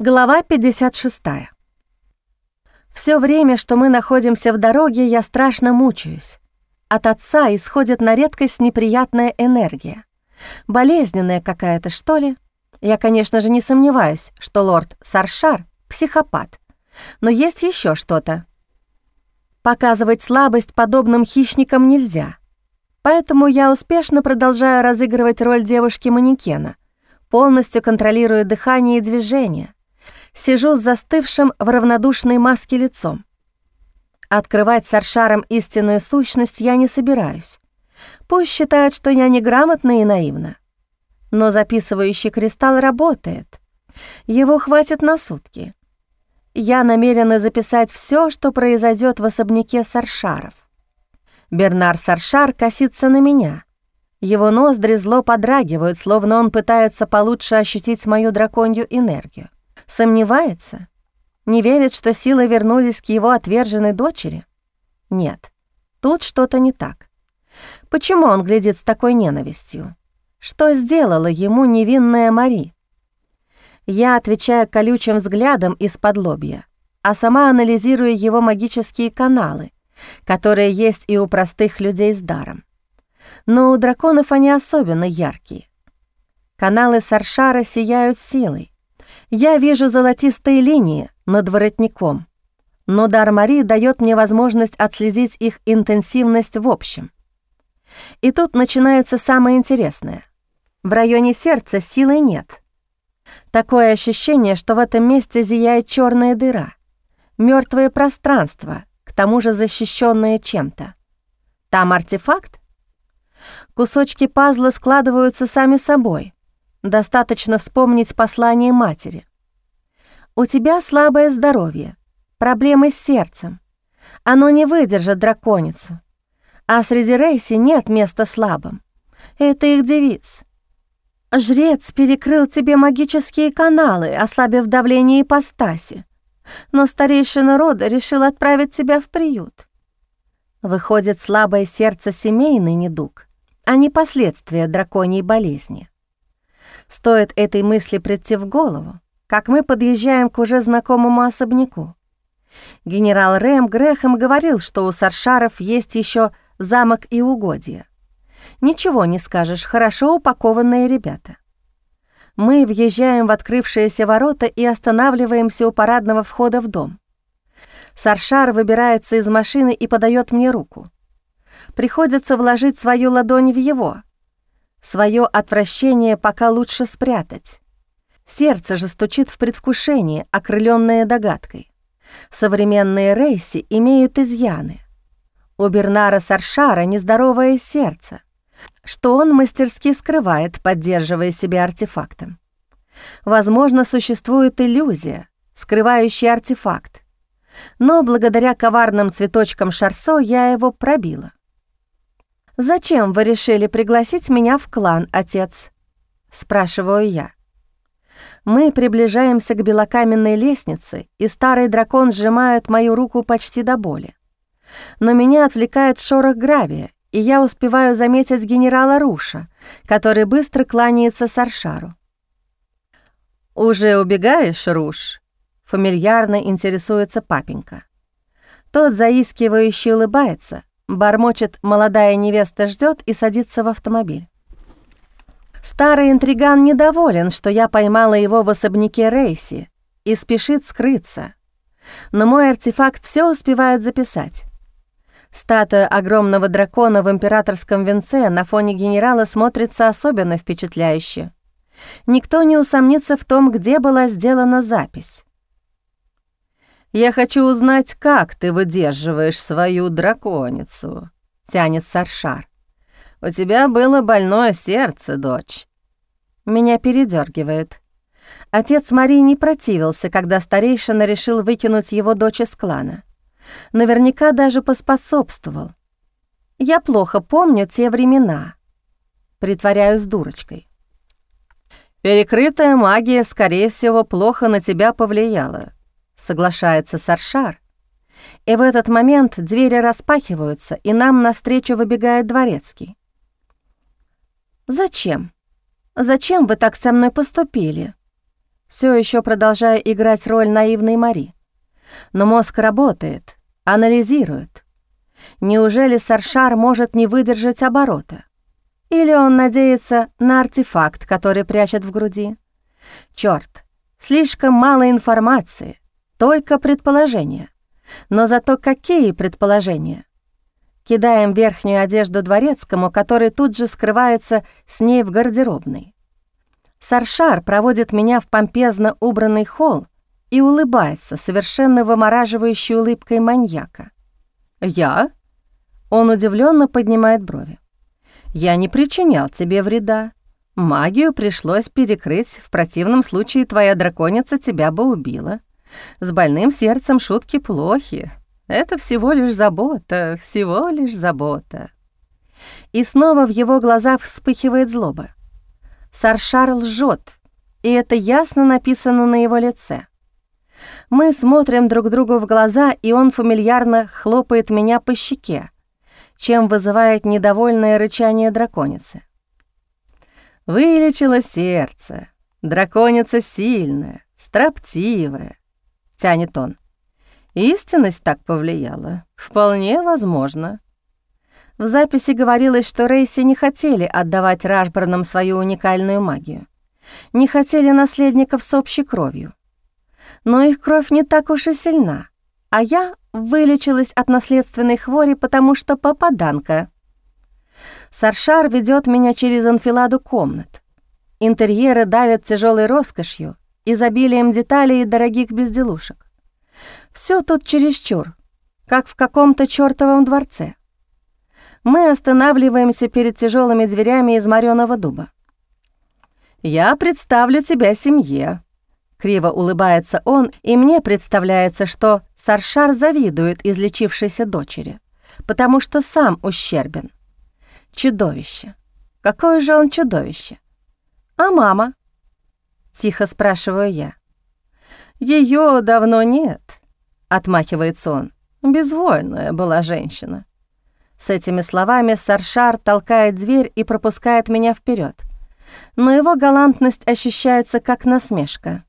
Глава 56. Все время, что мы находимся в дороге, я страшно мучаюсь. От отца исходит на редкость неприятная энергия. Болезненная какая-то, что ли? Я, конечно же, не сомневаюсь, что лорд Саршар — психопат. Но есть еще что-то. Показывать слабость подобным хищникам нельзя. Поэтому я успешно продолжаю разыгрывать роль девушки-манекена, полностью контролируя дыхание и движение, сижу с застывшим в равнодушной маске лицом. Открывать с Аршаром истинную сущность я не собираюсь. Пусть считают, что я неграмотна и наивна. Но записывающий кристалл работает. Его хватит на сутки. Я намерена записать все, что произойдет в особняке Саршаров. Бернар Саршар косится на меня. Его ноздри зло подрагивают, словно он пытается получше ощутить мою драконью энергию. Сомневается? Не верит, что силы вернулись к его отверженной дочери? Нет, тут что-то не так. Почему он глядит с такой ненавистью? Что сделала ему невинная Мари? Я отвечаю колючим взглядом из-под лобья, а сама анализирую его магические каналы, которые есть и у простых людей с даром. Но у драконов они особенно яркие. Каналы Саршара сияют силой, я вижу золотистые линии над воротником, но дар Мари дает мне возможность отследить их интенсивность в общем. И тут начинается самое интересное. В районе сердца силы нет. Такое ощущение, что в этом месте зияет черная дыра, мертвое пространство, к тому же защищенное чем-то. Там артефакт? Кусочки пазла складываются сами собой — Достаточно вспомнить послание матери. «У тебя слабое здоровье, проблемы с сердцем. Оно не выдержит драконицу. А среди рейси нет места слабым. Это их девиз. Жрец перекрыл тебе магические каналы, ослабив давление ипостаси. Но старейшина рода решил отправить тебя в приют. Выходит, слабое сердце — семейный недуг, а не последствия драконьей болезни. Стоит этой мысли прийти в голову, как мы подъезжаем к уже знакомому особняку. Генерал Рэм Грехом говорил, что у Саршаров есть еще замок и угодья. Ничего не скажешь, хорошо упакованные ребята. Мы въезжаем в открывшиеся ворота и останавливаемся у парадного входа в дом. Саршар выбирается из машины и подает мне руку. Приходится вложить свою ладонь в его — Своё отвращение пока лучше спрятать. Сердце же стучит в предвкушении, окрылённое догадкой. Современные рейси имеют изъяны. У Бернара Саршара нездоровое сердце, что он мастерски скрывает, поддерживая себя артефактом. Возможно, существует иллюзия, скрывающая артефакт. Но благодаря коварным цветочкам Шарсо я его пробила. «Зачем вы решили пригласить меня в клан, отец?» — спрашиваю я. Мы приближаемся к белокаменной лестнице, и старый дракон сжимает мою руку почти до боли. Но меня отвлекает шорох гравия, и я успеваю заметить генерала Руша, который быстро кланяется Саршару. «Уже убегаешь, Руш?» — фамильярно интересуется папенька. Тот заискивающе улыбается, Бормочет, молодая невеста ждет и садится в автомобиль. Старый интриган недоволен, что я поймала его в особняке Рейси и спешит скрыться. Но мой артефакт все успевает записать. Статуя огромного дракона в императорском венце на фоне генерала смотрится особенно впечатляюще. Никто не усомнится в том, где была сделана запись. Я хочу узнать, как ты выдерживаешь свою драконицу», — тянет Саршар. «У тебя было больное сердце, дочь». Меня передергивает. Отец Марии не противился, когда старейшина решил выкинуть его дочь из клана. Наверняка даже поспособствовал. Я плохо помню те времена. Притворяюсь дурочкой. Перекрытая магия, скорее всего, плохо на тебя повлияла соглашается Саршар. И в этот момент двери распахиваются, и нам навстречу выбегает дворецкий. «Зачем? Зачем вы так со мной поступили?» все еще продолжая играть роль наивной Мари. Но мозг работает, анализирует. Неужели Саршар может не выдержать оборота? Или он надеется на артефакт, который прячет в груди? Черт, слишком мало информации, только предположения. Но зато какие предположения? Кидаем верхнюю одежду дворецкому, который тут же скрывается с ней в гардеробной. Саршар проводит меня в помпезно убранный холл и улыбается совершенно вымораживающей улыбкой маньяка. «Я?» Он удивленно поднимает брови. «Я не причинял тебе вреда. Магию пришлось перекрыть, в противном случае твоя драконица тебя бы убила. С больным сердцем шутки плохи. Это всего лишь забота, всего лишь забота». И снова в его глазах вспыхивает злоба. Саршар лжет, и это ясно написано на его лице. Мы смотрим друг другу в глаза, и он фамильярно хлопает меня по щеке, чем вызывает недовольное рычание драконицы. «Вылечила сердце. Драконица сильная, строптивая», — тянет он. «Истинность так повлияла. Вполне возможно». В записи говорилось, что Рейси не хотели отдавать Рашборнам свою уникальную магию. Не хотели наследников с общей кровью. Но их кровь не так уж и сильна, а я вылечилась от наследственной хвори, потому что попаданка. Саршар ведет меня через анфиладу комнат. Интерьеры давят тяжелой роскошью, изобилием деталей и дорогих безделушек. Все тут чересчур, как в каком-то чёртовом дворце мы останавливаемся перед тяжелыми дверями из мореного дуба. «Я представлю тебя семье», — криво улыбается он, и мне представляется, что Саршар завидует излечившейся дочери, потому что сам ущербен. Чудовище. Какое же он чудовище? А мама? Тихо спрашиваю я. Ее давно нет, отмахивается он. Безвольная была женщина. С этими словами Саршар толкает дверь и пропускает меня вперед. Но его галантность ощущается как насмешка.